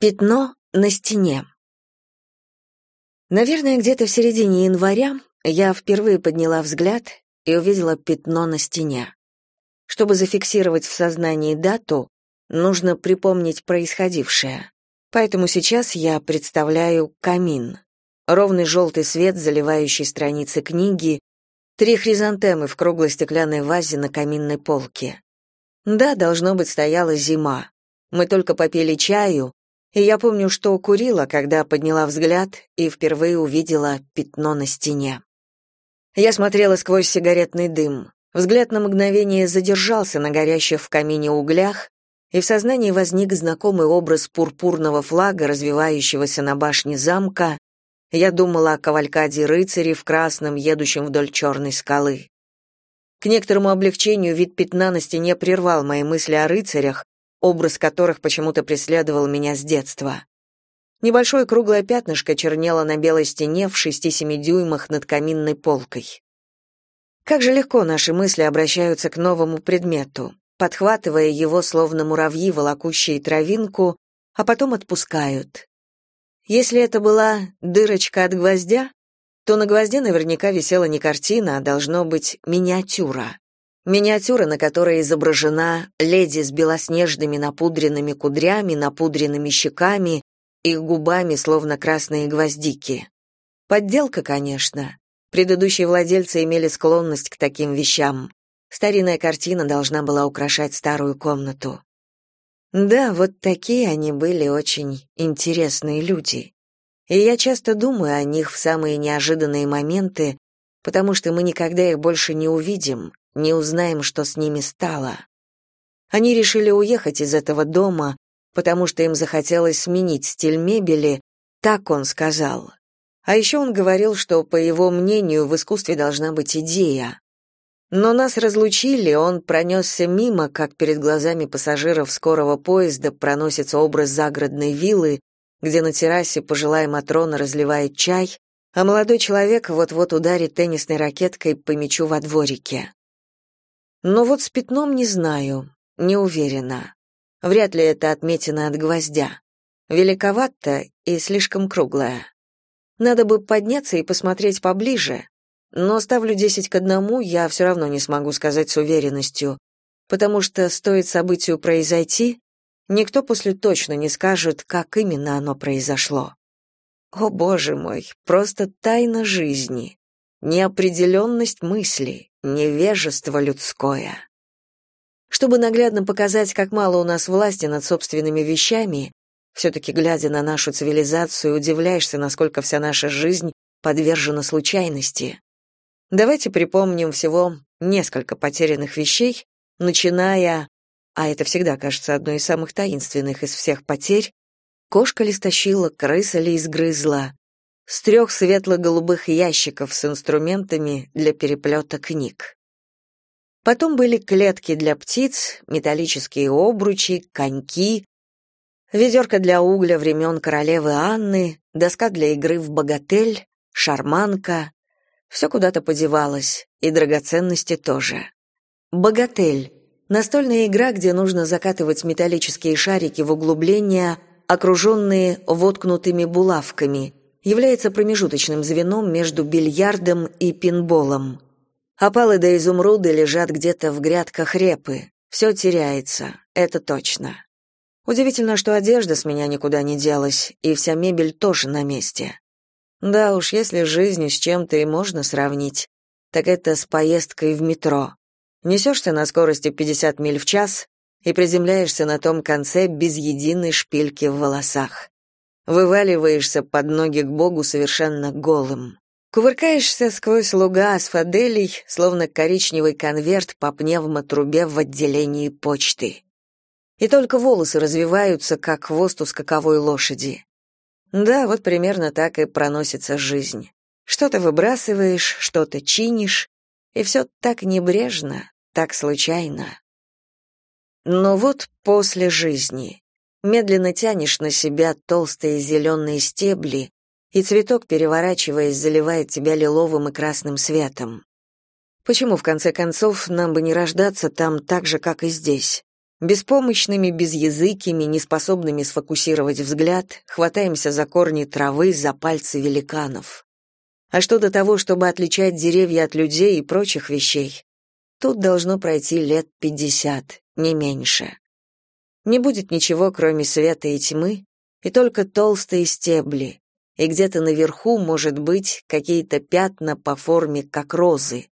Пятно на стене. Наверное, где-то в середине января я впервые подняла взгляд и увидела пятно на стене. Чтобы зафиксировать в сознании дату, нужно припомнить происходившее. Поэтому сейчас я представляю камин. Ровный желтый свет, заливающий страницы книги, три хризантемы в круглой стеклянной вазе на каминной полке. Да, должно быть, стояла зима. Мы только попили чаю, и я помню, что курила, когда подняла взгляд и впервые увидела пятно на стене. Я смотрела сквозь сигаретный дым. Взгляд на мгновение задержался на горящих в камине углях, и в сознании возник знакомый образ пурпурного флага, развивающегося на башне замка. Я думала о кавалькаде рыцарей в красном, едущем вдоль черной скалы. К некоторому облегчению вид пятна на стене прервал мои мысли о рыцарях, образ которых почему-то преследовал меня с детства. Небольшое круглое пятнышко чернело на белой стене в шести-семи дюймах над каминной полкой. Как же легко наши мысли обращаются к новому предмету, подхватывая его словно муравьи, волокущие травинку, а потом отпускают. Если это была дырочка от гвоздя, то на гвозде наверняка висела не картина, а должно быть миниатюра. Миниатюра, на которой изображена леди с белоснежными напудренными кудрями, напудренными щеками и губами, словно красные гвоздики. Подделка, конечно. Предыдущие владельцы имели склонность к таким вещам. Старинная картина должна была украшать старую комнату. Да, вот такие они были очень интересные люди. И я часто думаю о них в самые неожиданные моменты, потому что мы никогда их больше не увидим, не узнаем, что с ними стало. Они решили уехать из этого дома, потому что им захотелось сменить стиль мебели, так он сказал. А еще он говорил, что, по его мнению, в искусстве должна быть идея. Но нас разлучили, он пронесся мимо, как перед глазами пассажиров скорого поезда проносится образ загородной виллы, где на террасе пожилая Матрона разливает чай, а молодой человек вот-вот ударит теннисной ракеткой по мячу во дворике. Но вот с пятном не знаю, не уверена. Вряд ли это отметина от гвоздя. Великовато и слишком круглая. Надо бы подняться и посмотреть поближе. Но ставлю десять к одному, я все равно не смогу сказать с уверенностью, потому что стоит событию произойти, никто после точно не скажет, как именно оно произошло. О, боже мой, просто тайна жизни, неопределенность мысли невежество людское. Чтобы наглядно показать, как мало у нас власти над собственными вещами, все-таки, глядя на нашу цивилизацию, удивляешься, насколько вся наша жизнь подвержена случайности. Давайте припомним всего несколько потерянных вещей, начиная, а это всегда кажется одной из самых таинственных из всех потерь, кошка ли стащила, крыса ли изгрызла, с трех светло-голубых ящиков с инструментами для переплета книг. Потом были клетки для птиц, металлические обручи, коньки, ведерко для угля времен королевы Анны, доска для игры в богатель, шарманка. Все куда-то подевалось, и драгоценности тоже. Богатель — настольная игра, где нужно закатывать металлические шарики в углубления, окруженные воткнутыми булавками — является промежуточным звеном между бильярдом и пинболом. Опалы до изумруды лежат где-то в грядках репы. Все теряется, это точно. Удивительно, что одежда с меня никуда не делась, и вся мебель тоже на месте. Да уж, если жизнь с чем-то и можно сравнить, так это с поездкой в метро. Несешься на скорости 50 миль в час и приземляешься на том конце без единой шпильки в волосах вываливаешься под ноги к Богу совершенно голым. Кувыркаешься сквозь луга асфаделей, словно коричневый конверт по пневмотрубе в отделении почты. И только волосы развиваются, как хвост у скаковой лошади. Да, вот примерно так и проносится жизнь. Что-то выбрасываешь, что-то чинишь, и все так небрежно, так случайно. Но вот после жизни медленно тянешь на себя толстые зеленые стебли, и цветок, переворачиваясь, заливает тебя лиловым и красным светом. Почему, в конце концов, нам бы не рождаться там так же, как и здесь? Беспомощными, безязыкими, неспособными сфокусировать взгляд, хватаемся за корни травы, за пальцы великанов. А что до того, чтобы отличать деревья от людей и прочих вещей? Тут должно пройти лет пятьдесят, не меньше. Не будет ничего, кроме света и тьмы, и только толстые стебли, и где-то наверху, может быть, какие-то пятна по форме, как розы.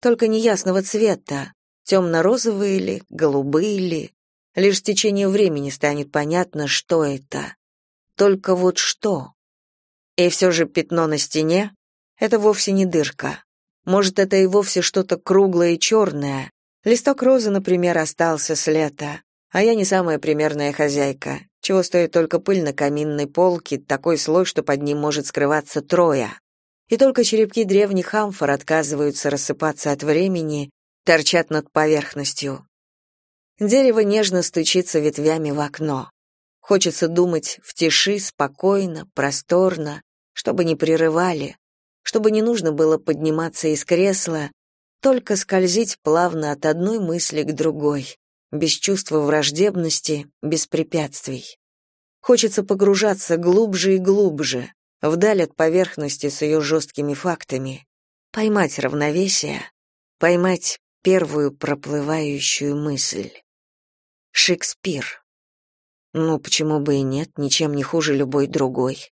Только неясного цвета, темно-розовые ли, голубые ли. Лишь в течение времени станет понятно, что это. Только вот что. И все же пятно на стене — это вовсе не дырка. Может, это и вовсе что-то круглое и черное. Листок розы, например, остался с лета. А я не самая примерная хозяйка. Чего стоит только пыль на каминной полке, такой слой, что под ним может скрываться трое. И только черепки древних амфор отказываются рассыпаться от времени, торчат над поверхностью. Дерево нежно стучится ветвями в окно. Хочется думать в тиши, спокойно, просторно, чтобы не прерывали, чтобы не нужно было подниматься из кресла, только скользить плавно от одной мысли к другой, без чувства враждебности, без препятствий. Хочется погружаться глубже и глубже, вдаль от поверхности с ее жесткими фактами, поймать равновесие, поймать первую проплывающую мысль. Шекспир. Ну, почему бы и нет, ничем не хуже любой другой.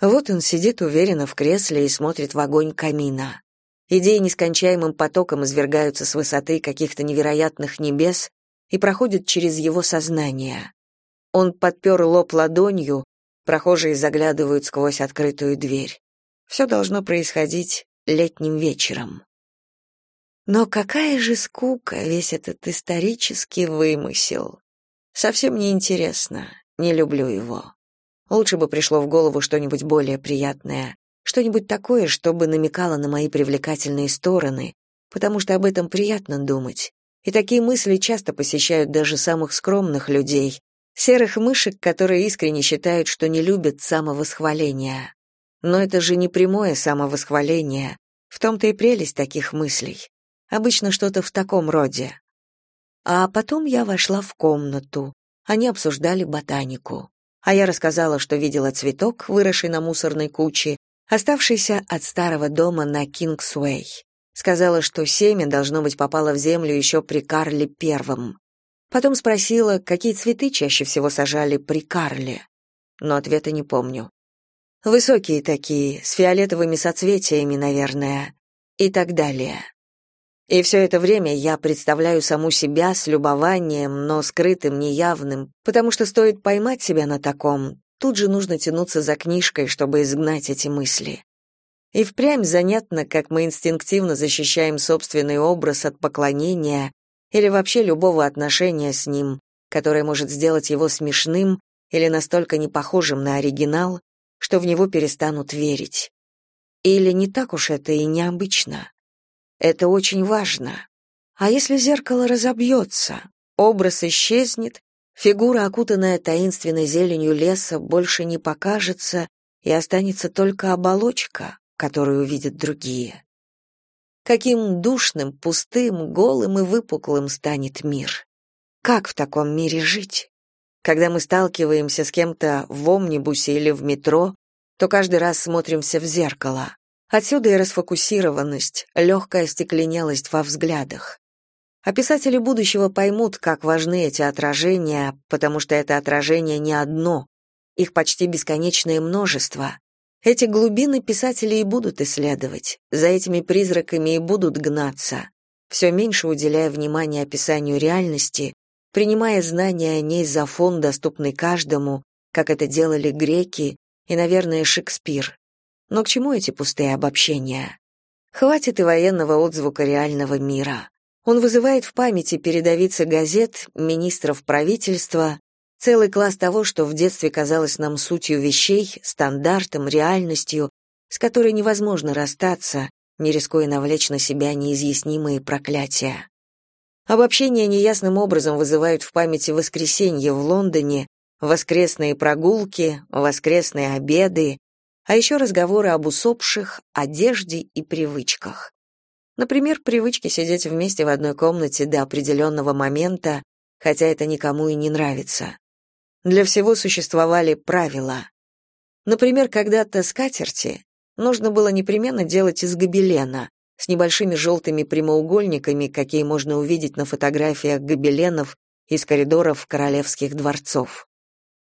Вот он сидит уверенно в кресле и смотрит в огонь камина. Идеи нескончаемым потоком извергаются с высоты каких-то невероятных небес и проходят через его сознание. Он подпер лоб ладонью, Прохожие заглядывают сквозь открытую дверь. Все должно происходить летним вечером. Но какая же скука весь этот исторический вымысел. Совсем не интересно, не люблю его. Лучше бы пришло в голову что-нибудь более приятное, что-нибудь такое, чтобы намекало на мои привлекательные стороны, потому что об этом приятно думать. И такие мысли часто посещают даже самых скромных людей, Серых мышек, которые искренне считают, что не любят самовосхваления. Но это же не прямое самовосхваление. В том-то и прелесть таких мыслей. Обычно что-то в таком роде. А потом я вошла в комнату. Они обсуждали ботанику. А я рассказала, что видела цветок, выросший на мусорной куче, оставшийся от старого дома на Кингсуэй. Сказала, что семя, должно быть, попало в землю еще при Карле Первом. Потом спросила, какие цветы чаще всего сажали при Карле. Но ответа не помню. Высокие такие, с фиолетовыми соцветиями, наверное, и так далее. И все это время я представляю саму себя с любованием, но скрытым, неявным, потому что стоит поймать себя на таком, тут же нужно тянуться за книжкой, чтобы изгнать эти мысли. И впрямь занятно, как мы инстинктивно защищаем собственный образ от поклонения, или вообще любого отношения с ним, которое может сделать его смешным или настолько непохожим на оригинал, что в него перестанут верить. Или не так уж это и необычно. Это очень важно. А если зеркало разобьется, образ исчезнет, фигура, окутанная таинственной зеленью леса, больше не покажется, и останется только оболочка, которую увидят другие. Каким душным, пустым, голым и выпуклым станет мир. Как в таком мире жить? Когда мы сталкиваемся с кем-то в омнибусе или в метро, то каждый раз смотримся в зеркало. Отсюда и расфокусированность, легкая стекленелость во взглядах. А писатели будущего поймут, как важны эти отражения, потому что это отражение не одно, их почти бесконечное множество, эти глубины писатели и будут исследовать, за этими призраками и будут гнаться, все меньше уделяя внимания описанию реальности, принимая знания о ней за фон, доступный каждому, как это делали греки и, наверное, Шекспир. Но к чему эти пустые обобщения? Хватит и военного отзвука реального мира. Он вызывает в памяти передовицы газет, министров правительства, Целый класс того, что в детстве казалось нам сутью вещей, стандартом, реальностью, с которой невозможно расстаться, не рискуя навлечь на себя неизъяснимые проклятия. Обобщения неясным образом вызывают в памяти воскресенье в Лондоне, воскресные прогулки, воскресные обеды, а еще разговоры об усопших, одежде и привычках. Например, привычки сидеть вместе в одной комнате до определенного момента, хотя это никому и не нравится. Для всего существовали правила. Например, когда-то скатерти нужно было непременно делать из гобелена, с небольшими желтыми прямоугольниками, какие можно увидеть на фотографиях гобеленов из коридоров королевских дворцов.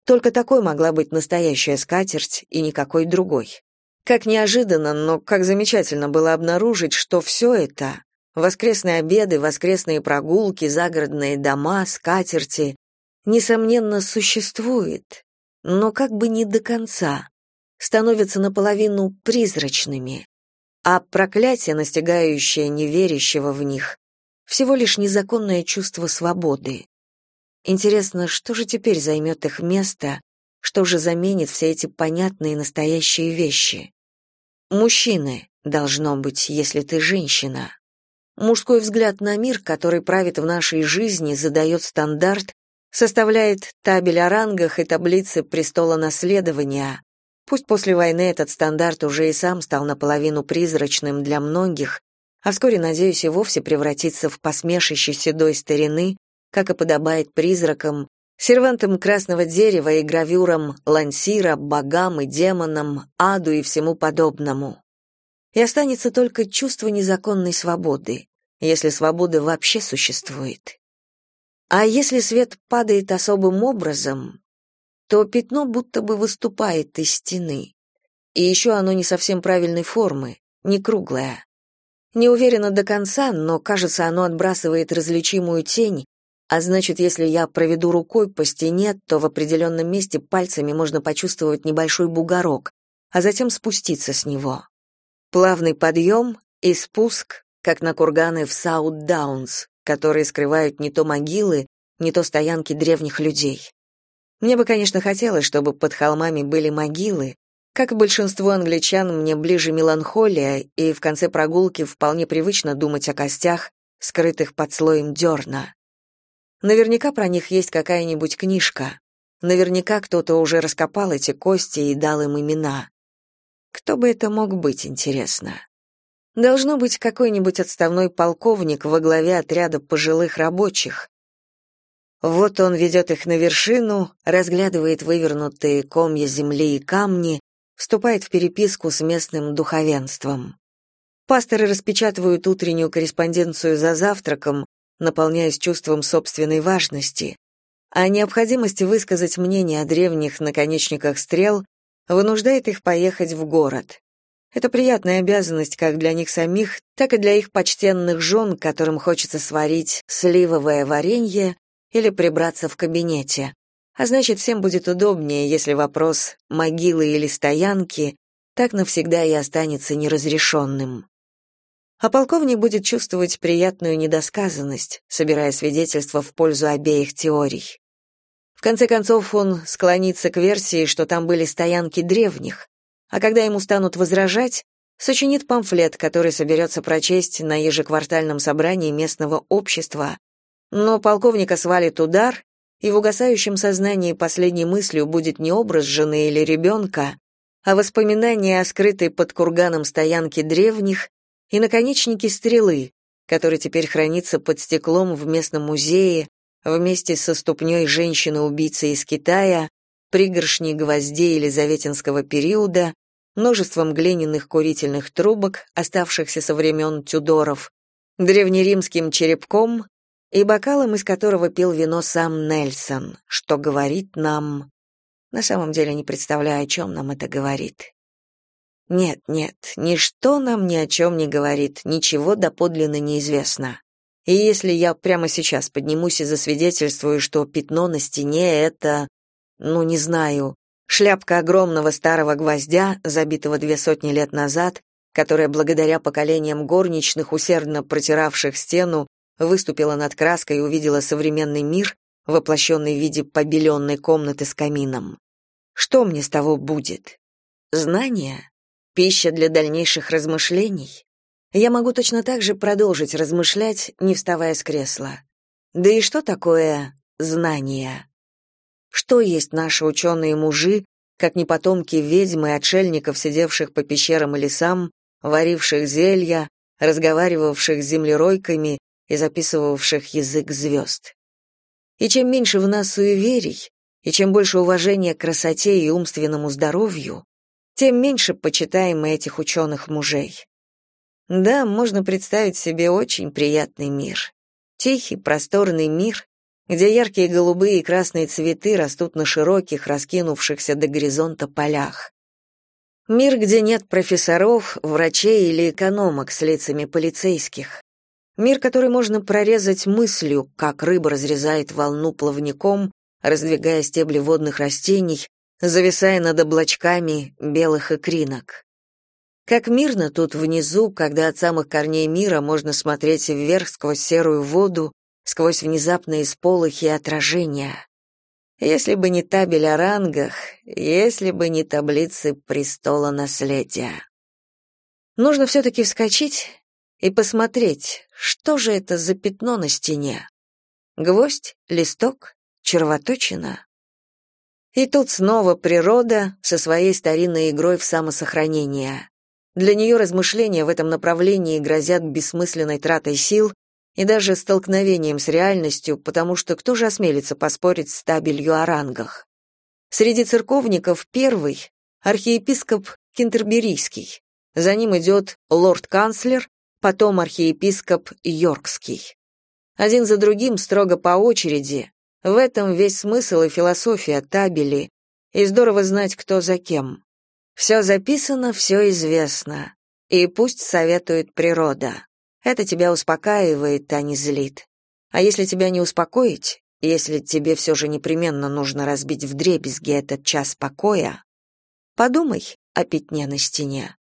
Только такой могла быть настоящая скатерть и никакой другой. Как неожиданно, но как замечательно было обнаружить, что все это — воскресные обеды, воскресные прогулки, загородные дома, скатерти — несомненно, существует, но как бы не до конца, становятся наполовину призрачными, а проклятие, настигающее неверящего в них, всего лишь незаконное чувство свободы. Интересно, что же теперь займет их место, что же заменит все эти понятные настоящие вещи? Мужчины, должно быть, если ты женщина. Мужской взгляд на мир, который правит в нашей жизни, задает стандарт, составляет табель о рангах и таблицы престола наследования. Пусть после войны этот стандарт уже и сам стал наполовину призрачным для многих, а вскоре, надеюсь, и вовсе превратится в посмешище седой старины, как и подобает призракам, сервантам красного дерева и гравюрам лансира, богам и демонам, аду и всему подобному. И останется только чувство незаконной свободы, если свобода вообще существует. А если свет падает особым образом, то пятно будто бы выступает из стены. И еще оно не совсем правильной формы, не круглое. Не уверена до конца, но, кажется, оно отбрасывает различимую тень, а значит, если я проведу рукой по стене, то в определенном месте пальцами можно почувствовать небольшой бугорок, а затем спуститься с него. Плавный подъем и спуск, как на курганы в Саут-Даунс, которые скрывают не то могилы, не то стоянки древних людей. Мне бы, конечно, хотелось, чтобы под холмами были могилы. Как и большинство англичан, мне ближе меланхолия, и в конце прогулки вполне привычно думать о костях, скрытых под слоем дерна. Наверняка про них есть какая-нибудь книжка. Наверняка кто-то уже раскопал эти кости и дал им имена. Кто бы это мог быть, интересно? Должно быть какой-нибудь отставной полковник во главе отряда пожилых рабочих. Вот он ведет их на вершину, разглядывает вывернутые комья земли и камни, вступает в переписку с местным духовенством. Пасторы распечатывают утреннюю корреспонденцию за завтраком, наполняясь чувством собственной важности, а необходимость высказать мнение о древних наконечниках стрел вынуждает их поехать в город. Это приятная обязанность как для них самих, так и для их почтенных жен, которым хочется сварить сливовое варенье или прибраться в кабинете. А значит, всем будет удобнее, если вопрос могилы или стоянки так навсегда и останется неразрешенным а полковник будет чувствовать приятную недосказанность, собирая свидетельства в пользу обеих теорий. В конце концов, он склонится к версии, что там были стоянки древних, а когда ему станут возражать, сочинит памфлет, который соберется прочесть на ежеквартальном собрании местного общества, но полковника свалит удар, и в угасающем сознании последней мыслью будет не образ жены или ребенка, а воспоминание о скрытой под курганом стоянке древних и наконечники стрелы, который теперь хранится под стеклом в местном музее вместе со ступней женщины-убийцы из Китая, пригоршней гвоздей Елизаветинского периода, множеством глиняных курительных трубок, оставшихся со времен Тюдоров, древнеримским черепком и бокалом, из которого пил вино сам Нельсон, что говорит нам... На самом деле не представляю, о чем нам это говорит. Нет, нет, ничто нам ни о чем не говорит, ничего доподлинно неизвестно. И если я прямо сейчас поднимусь и засвидетельствую, что пятно на стене — это, ну, не знаю, шляпка огромного старого гвоздя, забитого две сотни лет назад, которая благодаря поколениям горничных, усердно протиравших стену, выступила над краской и увидела современный мир, воплощенный в виде побеленной комнаты с камином. Что мне с того будет? Знание? пища для дальнейших размышлений. Я могу точно так же продолжить размышлять, не вставая с кресла. Да и что такое знание? Что есть наши ученые-мужи, как не потомки ведьм и отшельников, сидевших по пещерам и лесам, варивших зелья, разговаривавших с землеройками и записывавших язык звезд? И чем меньше в нас суеверий, и чем больше уважения к красоте и умственному здоровью, тем меньше почитаем мы этих ученых мужей. Да, можно представить себе очень приятный мир. Тихий, просторный мир, где яркие голубые и красные цветы растут на широких, раскинувшихся до горизонта полях. Мир, где нет профессоров, врачей или экономок с лицами полицейских. Мир, который можно прорезать мыслью, как рыба разрезает волну плавником, раздвигая стебли водных растений, зависая над облачками белых икринок. Как мирно тут внизу, когда от самых корней мира можно смотреть вверх сквозь серую воду, сквозь внезапные сполохи и отражения. Если бы не табель о рангах, если бы не таблицы престола наследия. Нужно все-таки вскочить и посмотреть, что же это за пятно на стене. Гвоздь, листок, червоточина. И тут снова природа со своей старинной игрой в самосохранение. Для нее размышления в этом направлении грозят бессмысленной тратой сил и даже столкновением с реальностью, потому что кто же осмелится поспорить с табелью о рангах? Среди церковников первый — архиепископ Кентерберийский, за ним идет лорд-канцлер, потом архиепископ Йоркский. Один за другим строго по очереди. В этом весь смысл и философия табели, и здорово знать, кто за кем. Все записано, все известно. И пусть советует природа. Это тебя успокаивает, а не злит. А если тебя не успокоить, если тебе все же непременно нужно разбить вдребезги этот час покоя, подумай о пятне на стене.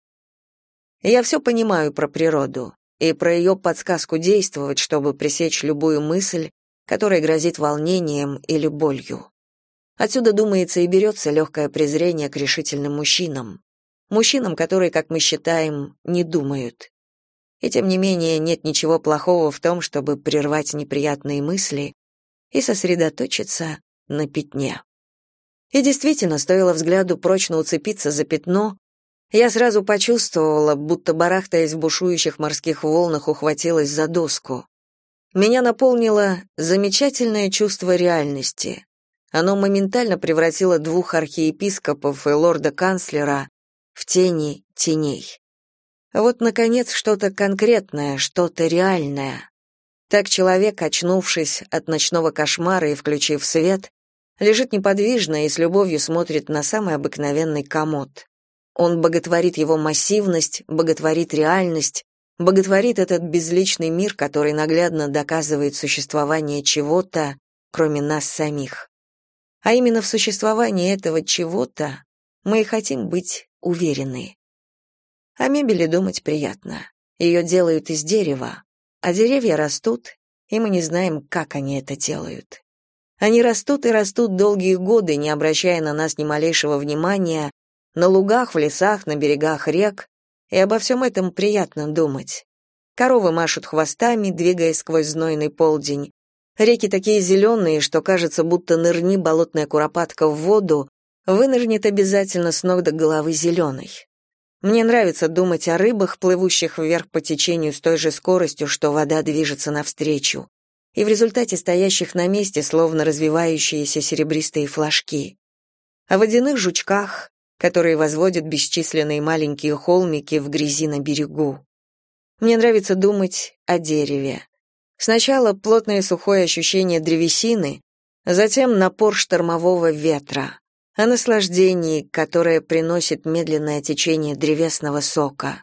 Я все понимаю про природу и про ее подсказку действовать, чтобы пресечь любую мысль, которая грозит волнением или болью. Отсюда, думается, и берется легкое презрение к решительным мужчинам. Мужчинам, которые, как мы считаем, не думают. И тем не менее, нет ничего плохого в том, чтобы прервать неприятные мысли и сосредоточиться на пятне. И действительно, стоило взгляду прочно уцепиться за пятно, я сразу почувствовала, будто барахтаясь в бушующих морских волнах, ухватилась за доску. Меня наполнило замечательное чувство реальности. Оно моментально превратило двух архиепископов и лорда-канцлера в тени теней. Вот, наконец, что-то конкретное, что-то реальное. Так человек, очнувшись от ночного кошмара и включив свет, лежит неподвижно и с любовью смотрит на самый обыкновенный комод. Он боготворит его массивность, боготворит реальность, боготворит этот безличный мир, который наглядно доказывает существование чего-то, кроме нас самих. А именно в существовании этого чего-то мы и хотим быть уверены. О мебели думать приятно. Ее делают из дерева, а деревья растут, и мы не знаем, как они это делают. Они растут и растут долгие годы, не обращая на нас ни малейшего внимания, на лугах, в лесах, на берегах рек, и обо всем этом приятно думать. Коровы машут хвостами, двигаясь сквозь знойный полдень, Реки такие зеленые, что кажется, будто нырни болотная куропатка в воду, вынырнет обязательно с ног до головы зеленой. Мне нравится думать о рыбах, плывущих вверх по течению с той же скоростью, что вода движется навстречу, и в результате стоящих на месте, словно развивающиеся серебристые флажки. О водяных жучках, которые возводят бесчисленные маленькие холмики в грязи на берегу. Мне нравится думать о дереве, Сначала плотное сухое ощущение древесины, затем напор штормового ветра, о наслаждении, которое приносит медленное течение древесного сока.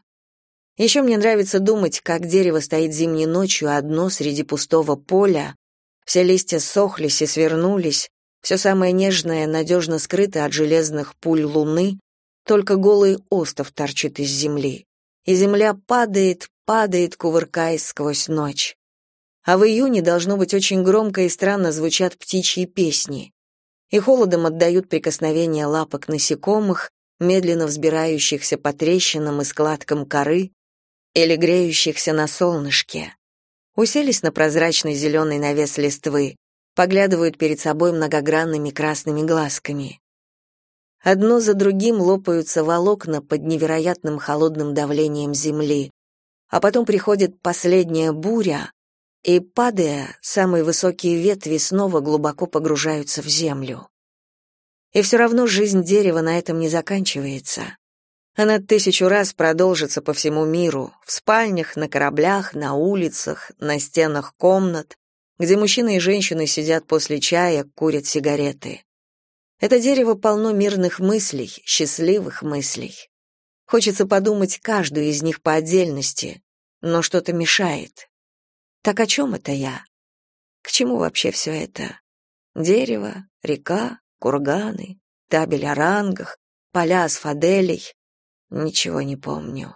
Еще мне нравится думать, как дерево стоит зимней ночью одно среди пустого поля, все листья сохлись и свернулись, все самое нежное надежно скрыто от железных пуль луны, только голый остов торчит из земли. И земля падает, падает, кувыркаясь сквозь ночь а в июне должно быть очень громко и странно звучат птичьи песни. И холодом отдают прикосновения лапок насекомых, медленно взбирающихся по трещинам и складкам коры или греющихся на солнышке. Уселись на прозрачный зеленый навес листвы, поглядывают перед собой многогранными красными глазками. Одно за другим лопаются волокна под невероятным холодным давлением земли, а потом приходит последняя буря, и, падая, самые высокие ветви снова глубоко погружаются в землю. И все равно жизнь дерева на этом не заканчивается. Она тысячу раз продолжится по всему миру, в спальнях, на кораблях, на улицах, на стенах комнат, где мужчины и женщины сидят после чая, курят сигареты. Это дерево полно мирных мыслей, счастливых мыслей. Хочется подумать каждую из них по отдельности, но что-то мешает. Так о чем это я? К чему вообще все это? Дерево, река, курганы, табель о рангах, поля асфаделей. Ничего не помню.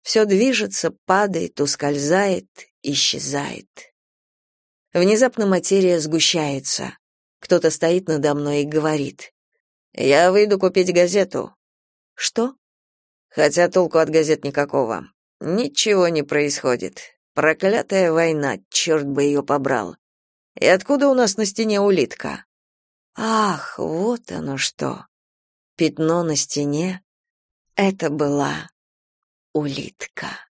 Все движется, падает, ускользает, исчезает. Внезапно материя сгущается. Кто-то стоит надо мной и говорит. «Я выйду купить газету». «Что?» «Хотя толку от газет никакого. Ничего не происходит. Проклятая война, черт бы ее побрал. И откуда у нас на стене улитка?» «Ах, вот оно что!» Пятно на стене — это была улитка.